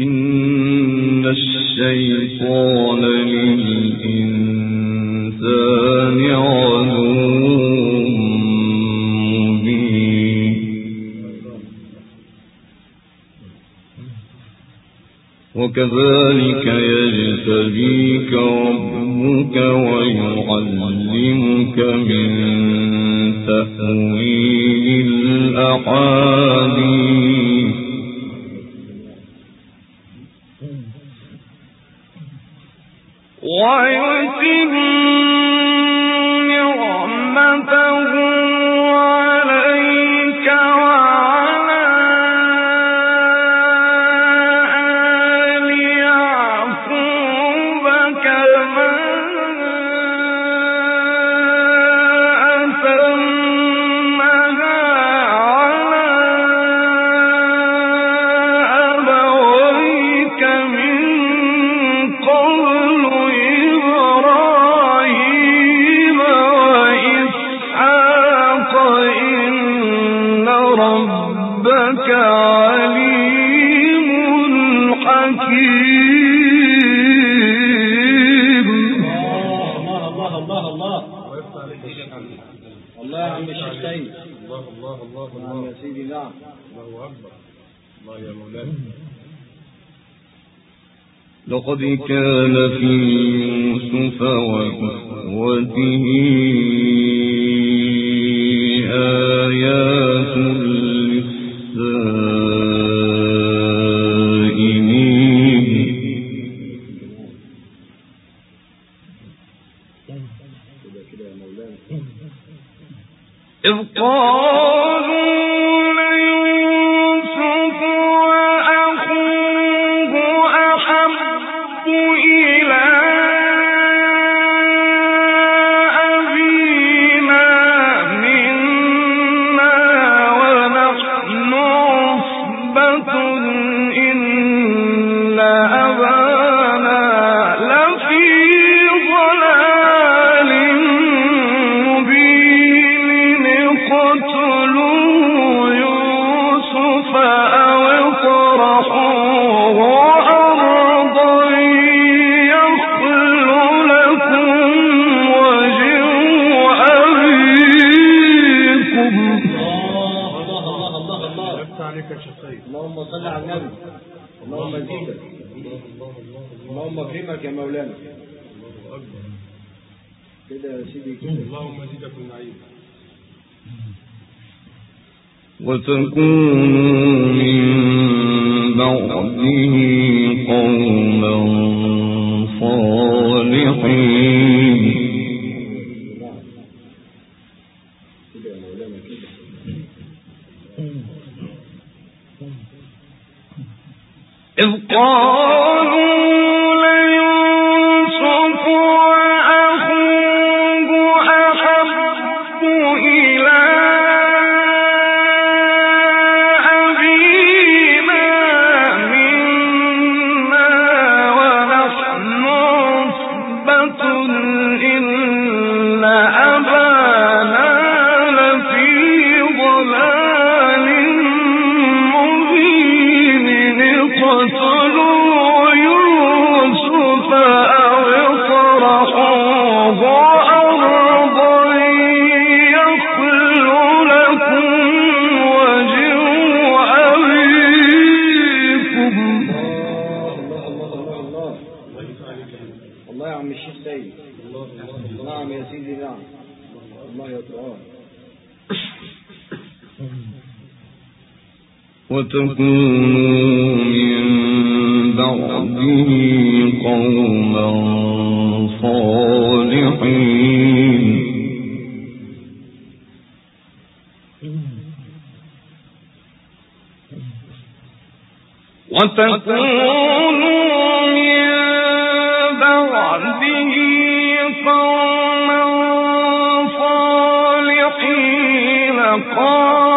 إن الشيطان للإنسان عدو وكذلك الله الله يا عم الله الله الله الله. يا سيدي نعم الله أكبر. الله يا مولانا. لقد كان في يوسف وإخوته وتكونوا من بعده قوما صالحين. وتكونوا من قوما صالحين. قال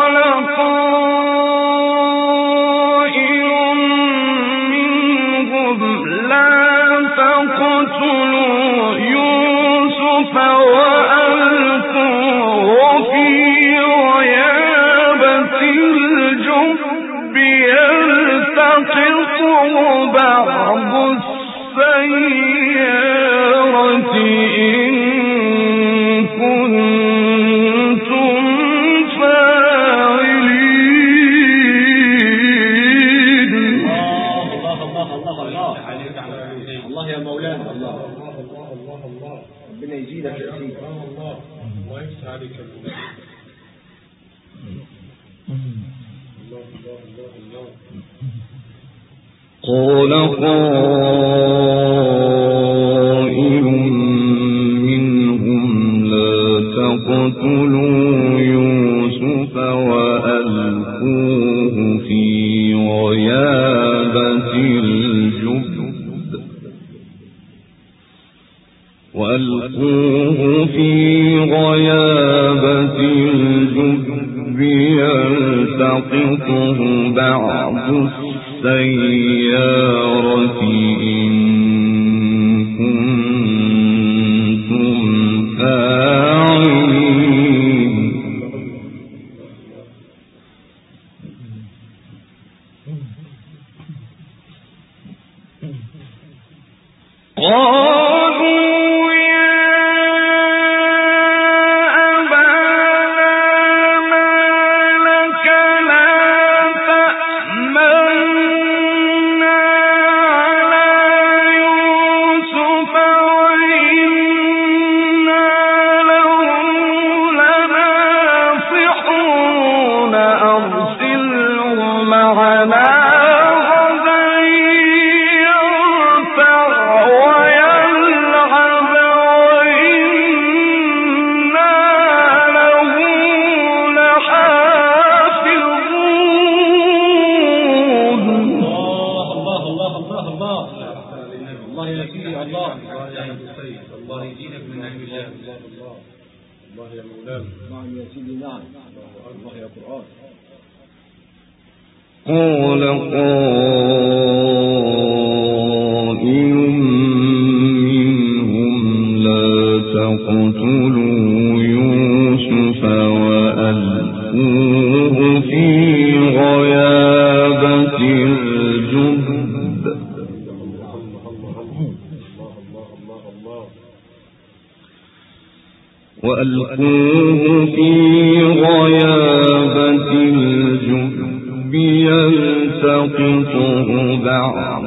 يلتقطه بعض السيارة. ألقوه في غيابة الجب يلتقطه بعض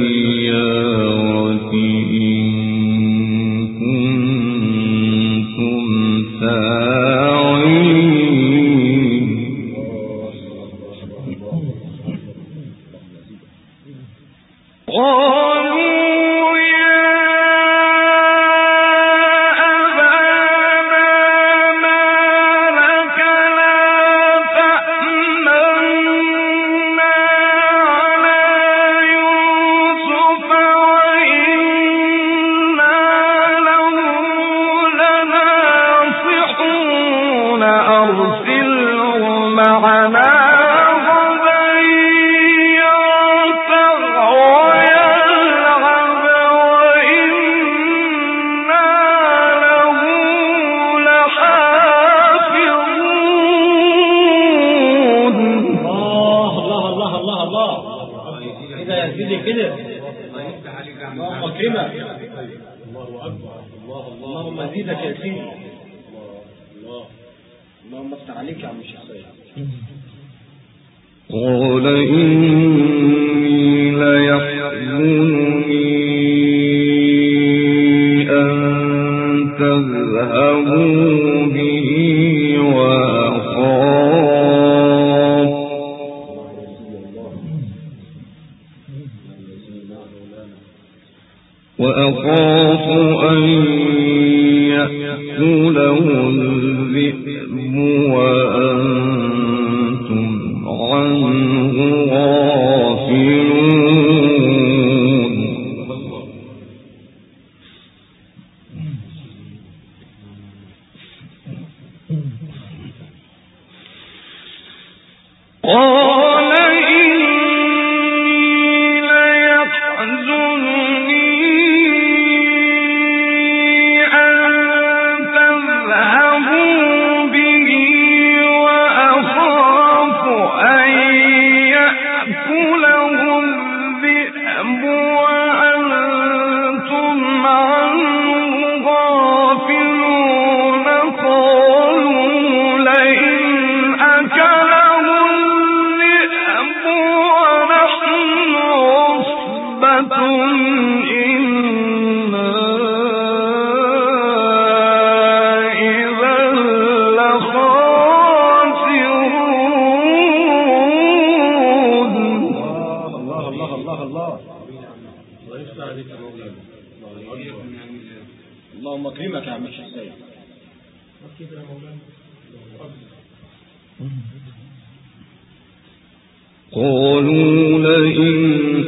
السيارات.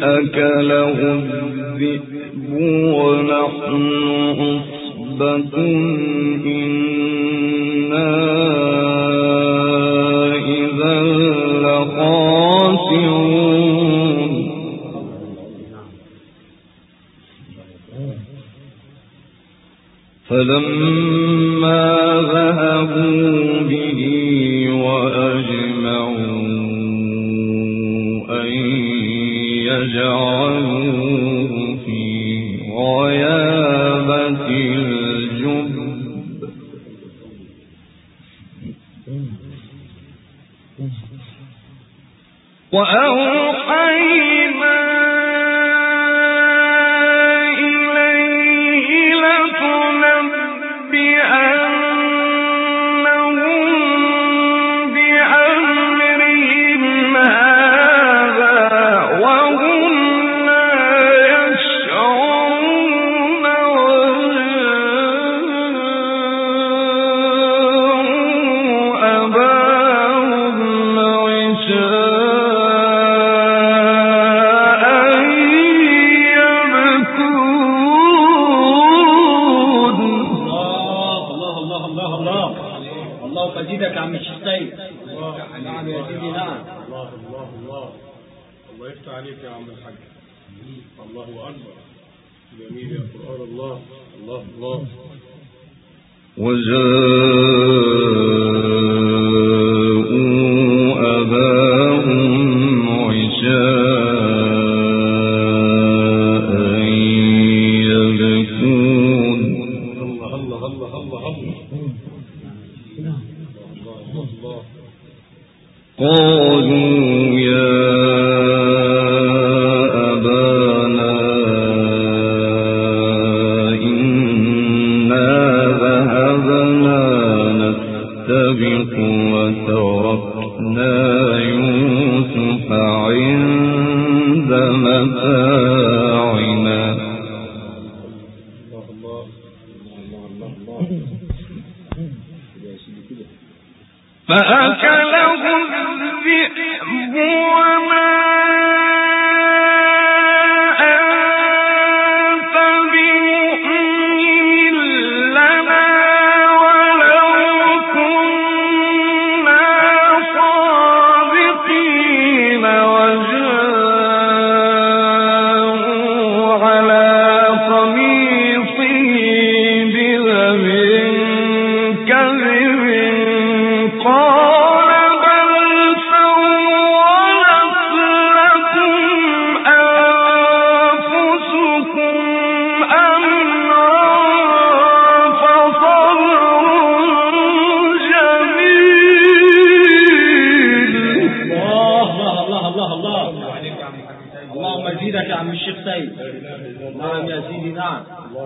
أكله الذئب ونحن عصبة إنا إذا لخاسرون. فلما الله الله الله. وجاء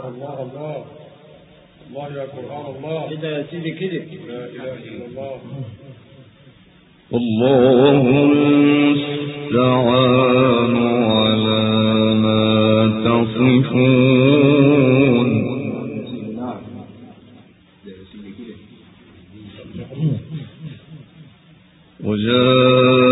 الله الله. الله يا قرآن الله. كده يا سيدي كده لا إله إلا الله. الله المستعان على ما تصفون. وجاء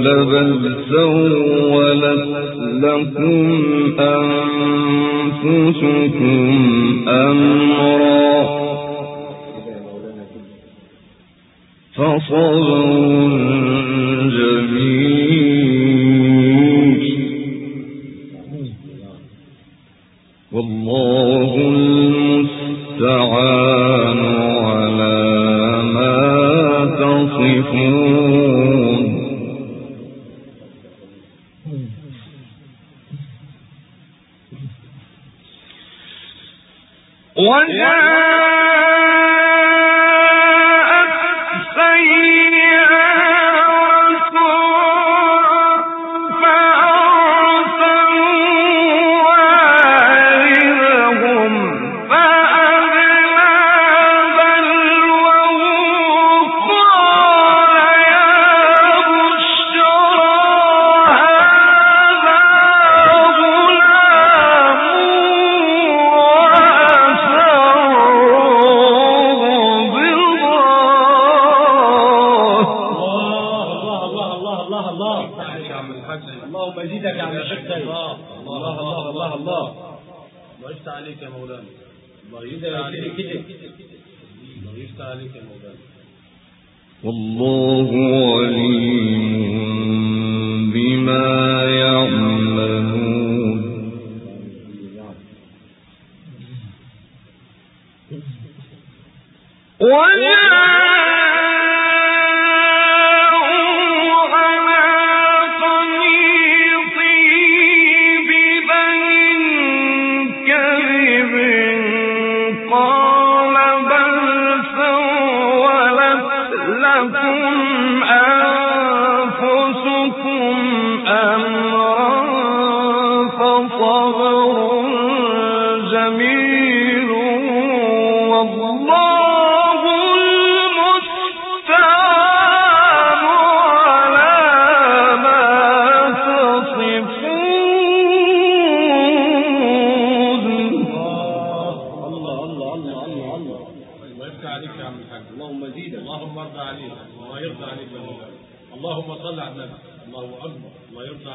قل بل لكم أنفسكم أمرا. فصبر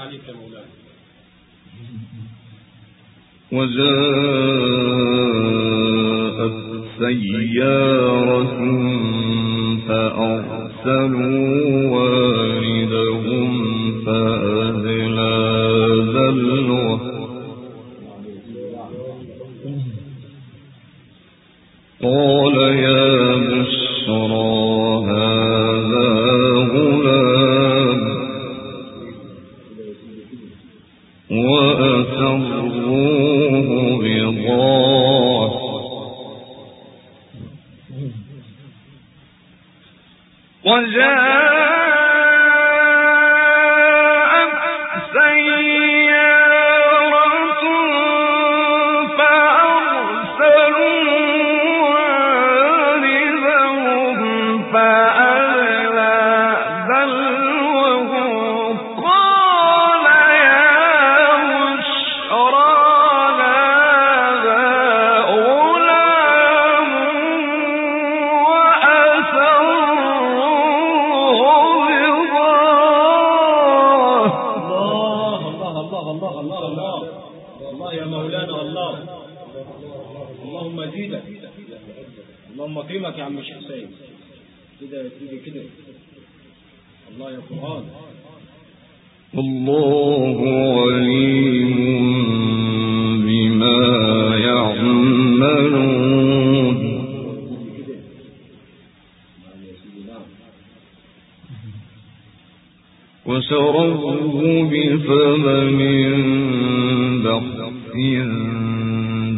عليك مولانا. وجاءت سيارة فأرسلوا اللهم اكرمك يا عم الشيخ حسين. كده تيجي كده. الله يا قرآن. الله عليم بما يعملون. وسروه بثمن بخس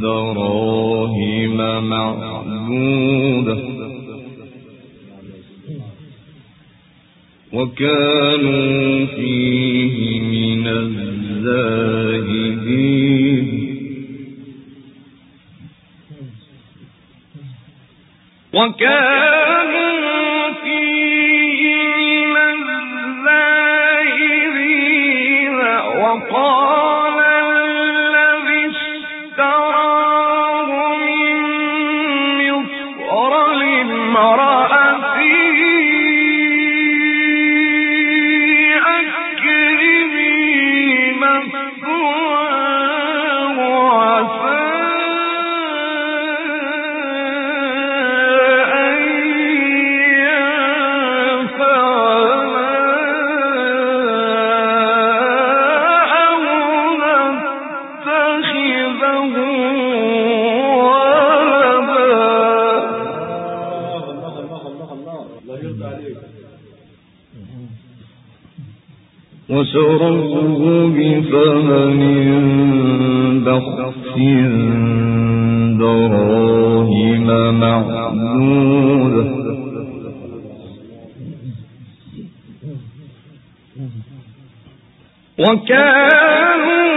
دراهم مع معدودة وكانوا فيه من الزاهدين. وكانوا وشربه بثمن بخس دراهم معدودة وكانوا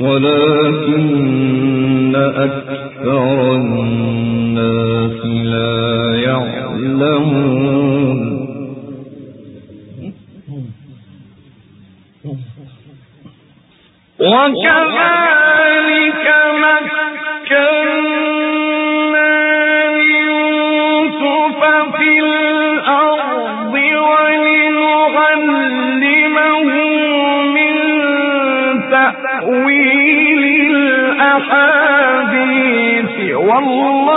ولكن أكثر الناس لا يعلمون. وكذلك والله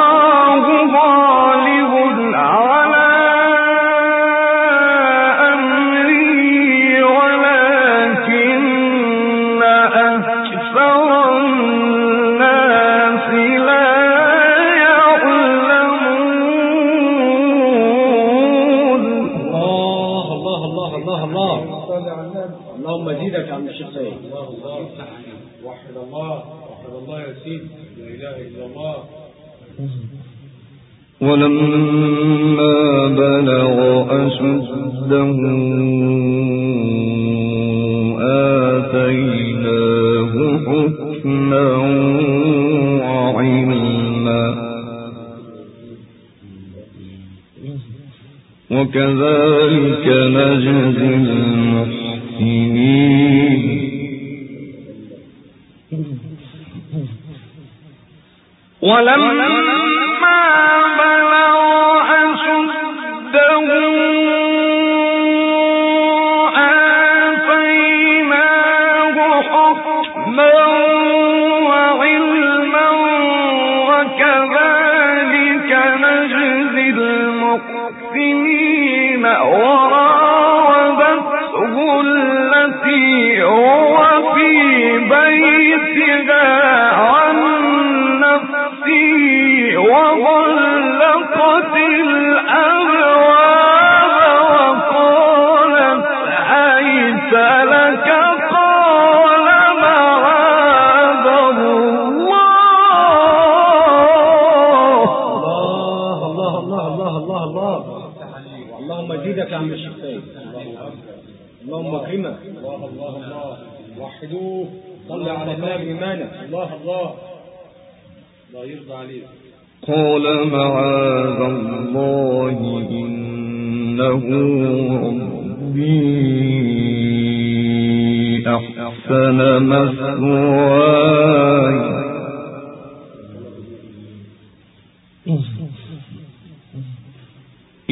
ولما بلغ أشده آتيناه حكما وعلما وكذلك نجزي المحسنين. ولما قال معاذ الله إنه ربي أحسن مثواي.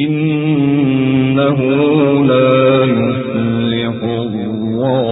إنه لا يفلح الله.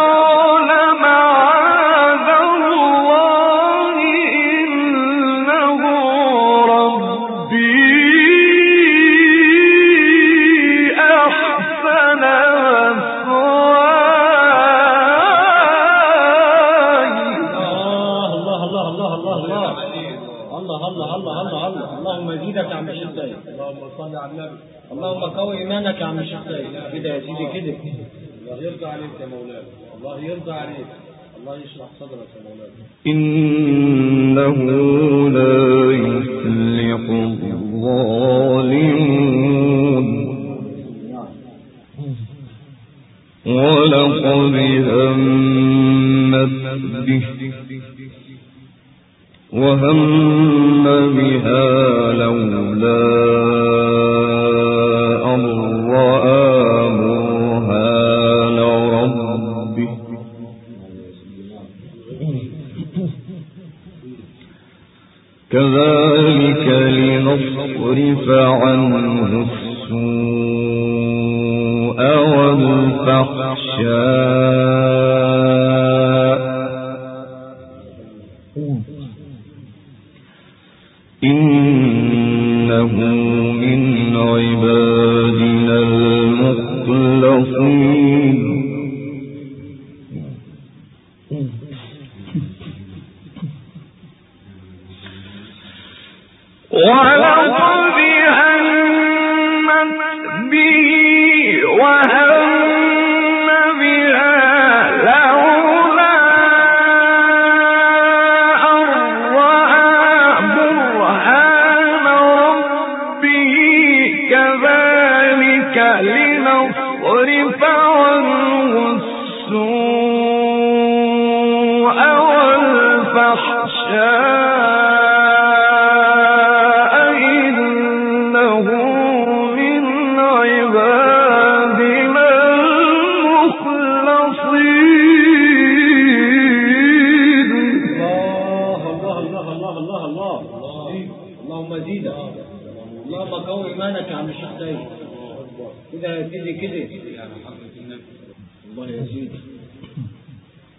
كان من كده يا سيدي كده. الله يرضى عليك يا مولاي الله يرضى عليك. الله يشرح صدرك يا مولاي إنه يصرف عنه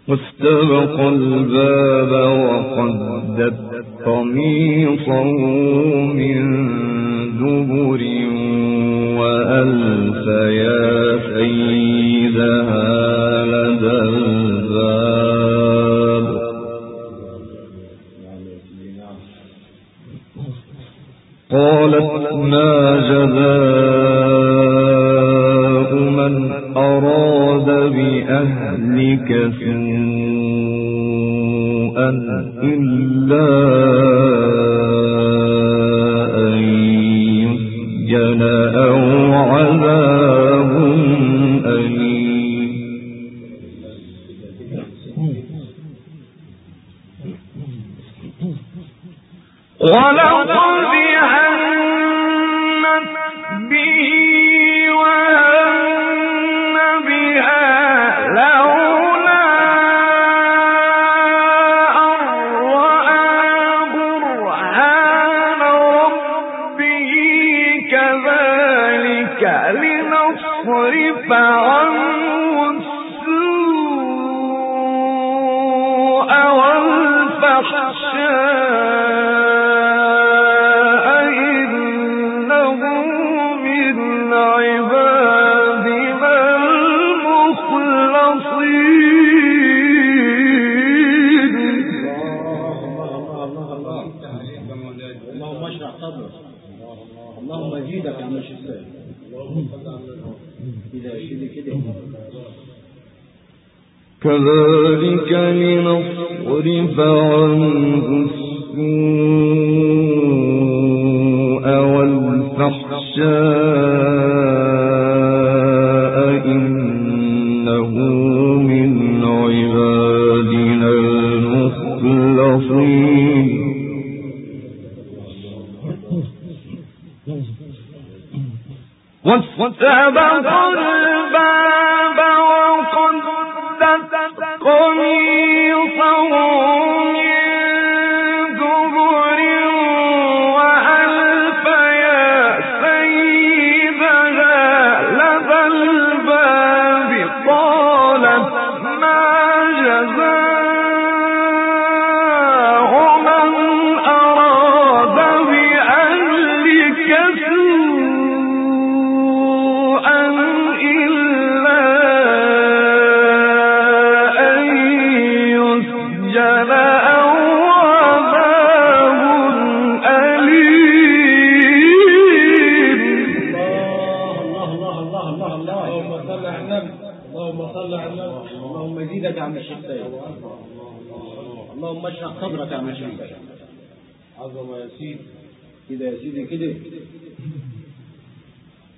واستبق الباب وقدت قميصه من دبر وألف يا سيدها لدى الباب. قالت ما جبال من أراد بأهلك سوءا إلا أن يسجن أو عذاب واشرح صدرك اللهم ازيدك عن الشفاء كذلك لنصرف عنه السوء والفحشاء.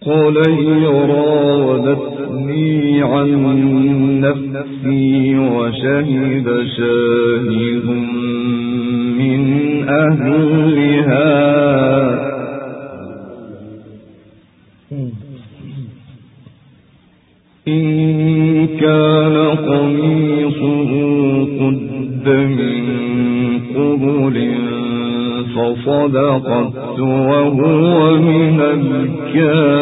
قال هي راودتني عن نفسي وشهد شاهد من أهلها إن كان صدقت وهو من الكاذبين.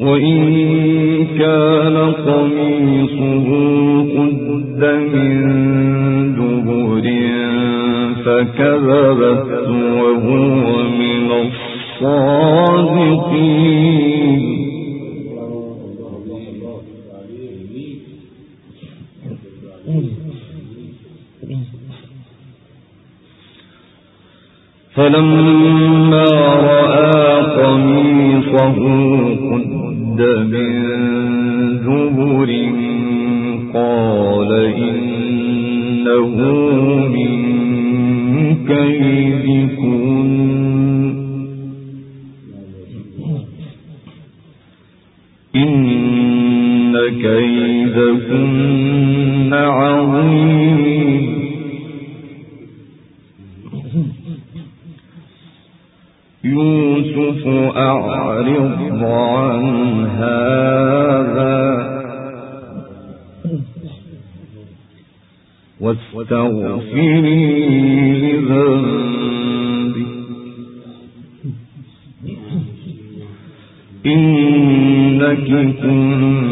وإن كان قميصه قد من دبر فكذبت وهو من الصادقين. மலம் يوسف أعرض عن هذا. واستغفري ذنبي إنك كنت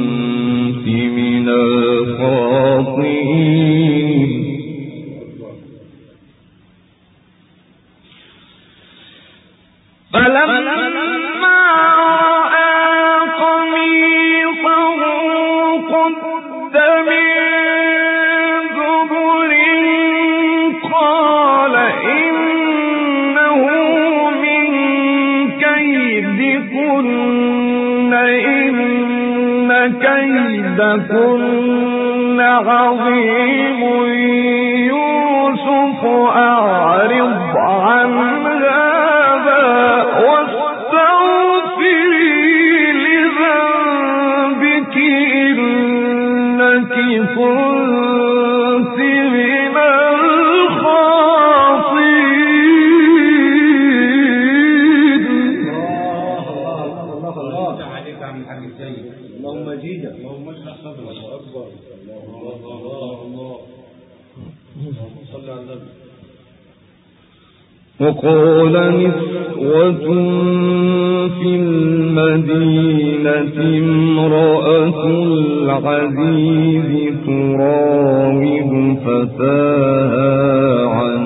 المدينة امرأة العزيز تراود فتاها عن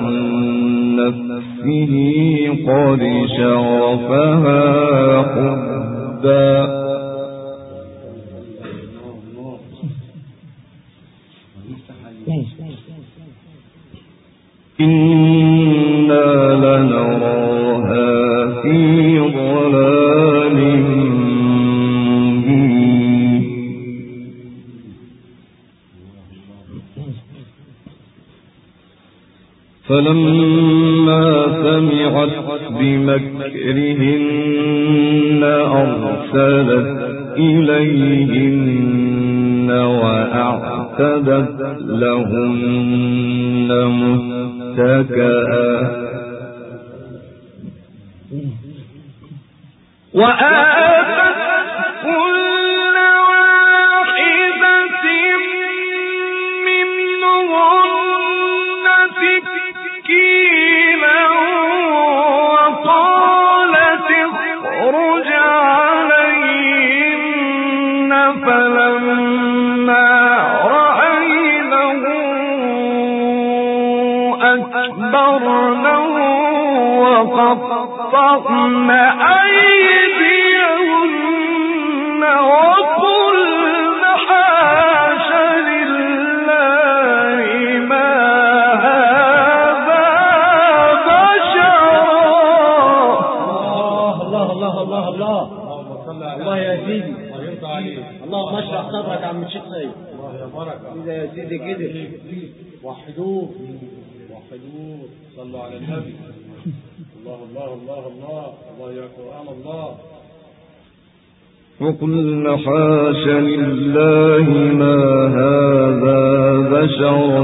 نفسه قد شغفها حبا. وأعتدت لهن متكأ وأعتدت النبي الله الله الله الله. الله يا قرآن الله. وكل حاش لله ما هذا بشرا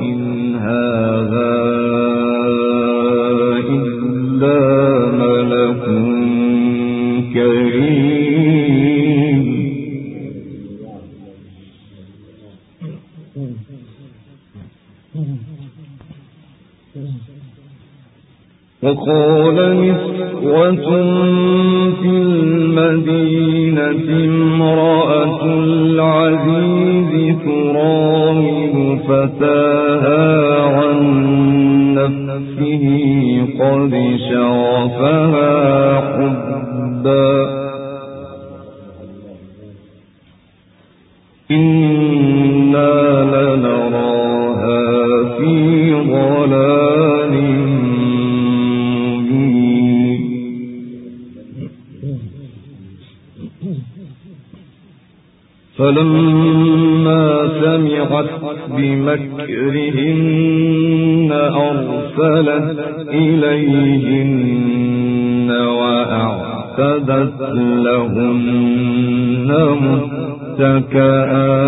إن هذا إلا وقال نسوة في المدينة امرأة العزيز تراود فتاها عن نفسه قد شغفها حبا. إنا لنراها فلما سمعت بمكرهن أرسلت إليهن وأعتدت لهن متكئا.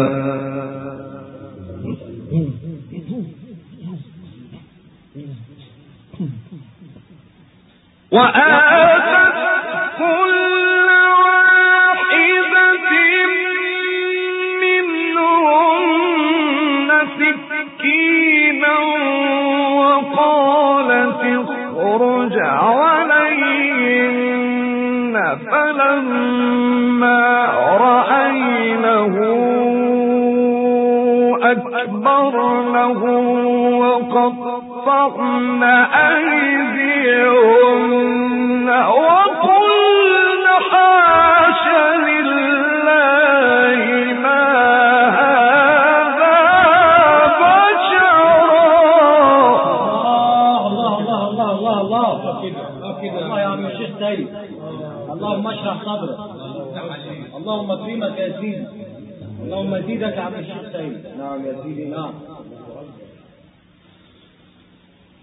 وآتت اخرج عليهن فلما رأينه أكبرنه وقطعن أيديهن وقلن اللهم اشرح صدرك. اللهم اكرمك يا سيدي اللهم زيدك يا عم الشيخ سيد نعم يا سيدي نعم.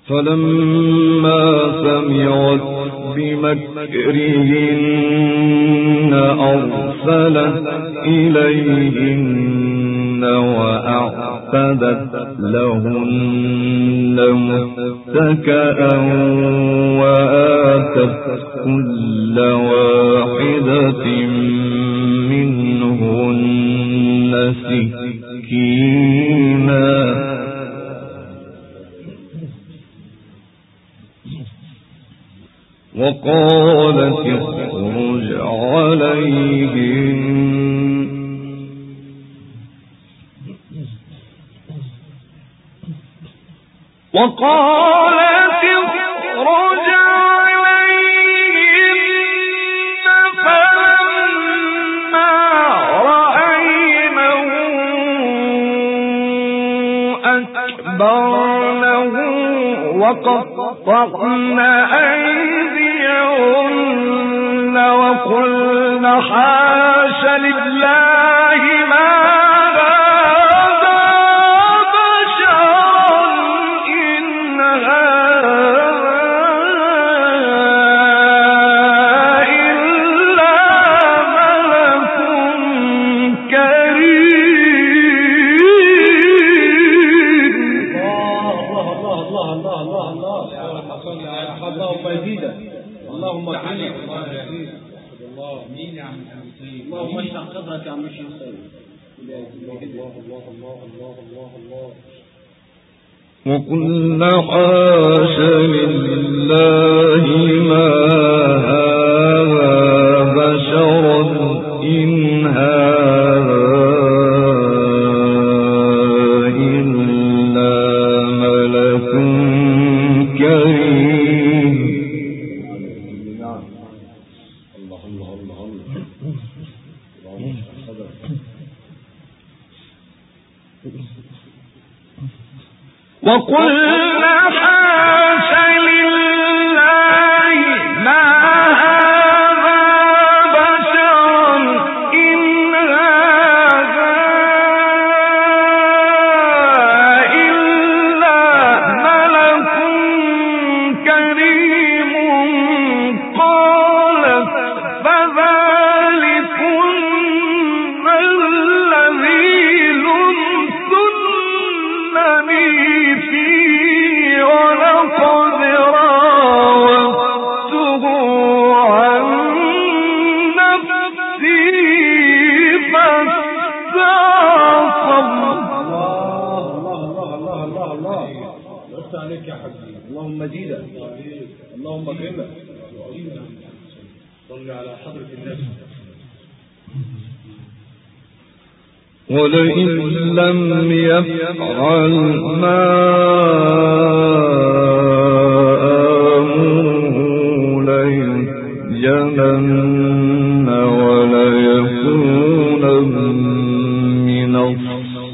فلما سمعت بمكرهن أرسلت إليهن وأعتدت لهن متكأا كل واحدة منهن سكينا. وقالت اخرج عليهم. وقالت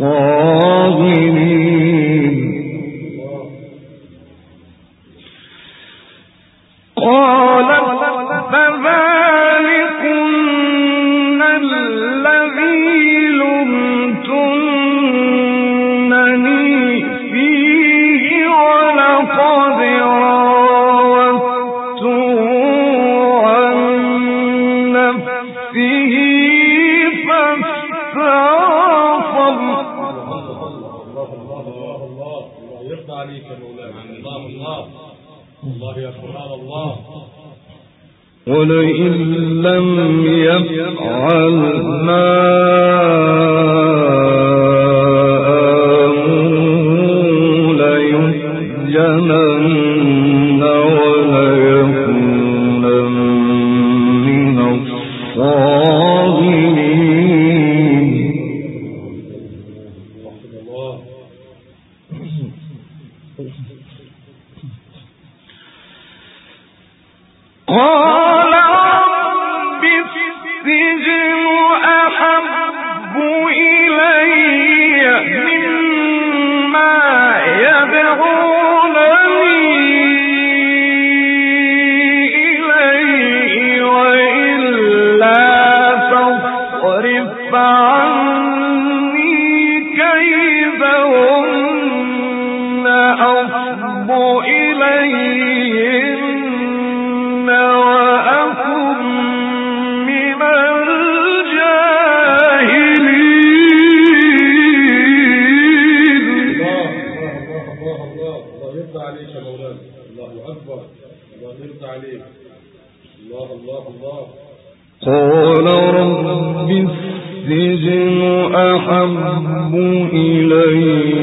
الصاغرين أحب إليهن وأكن من الجاهلين. الله يرضى عليك يا مولانا الله أكبر الله يرضى عليك الله الله الله قال رب السجن أحب إليك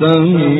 coração.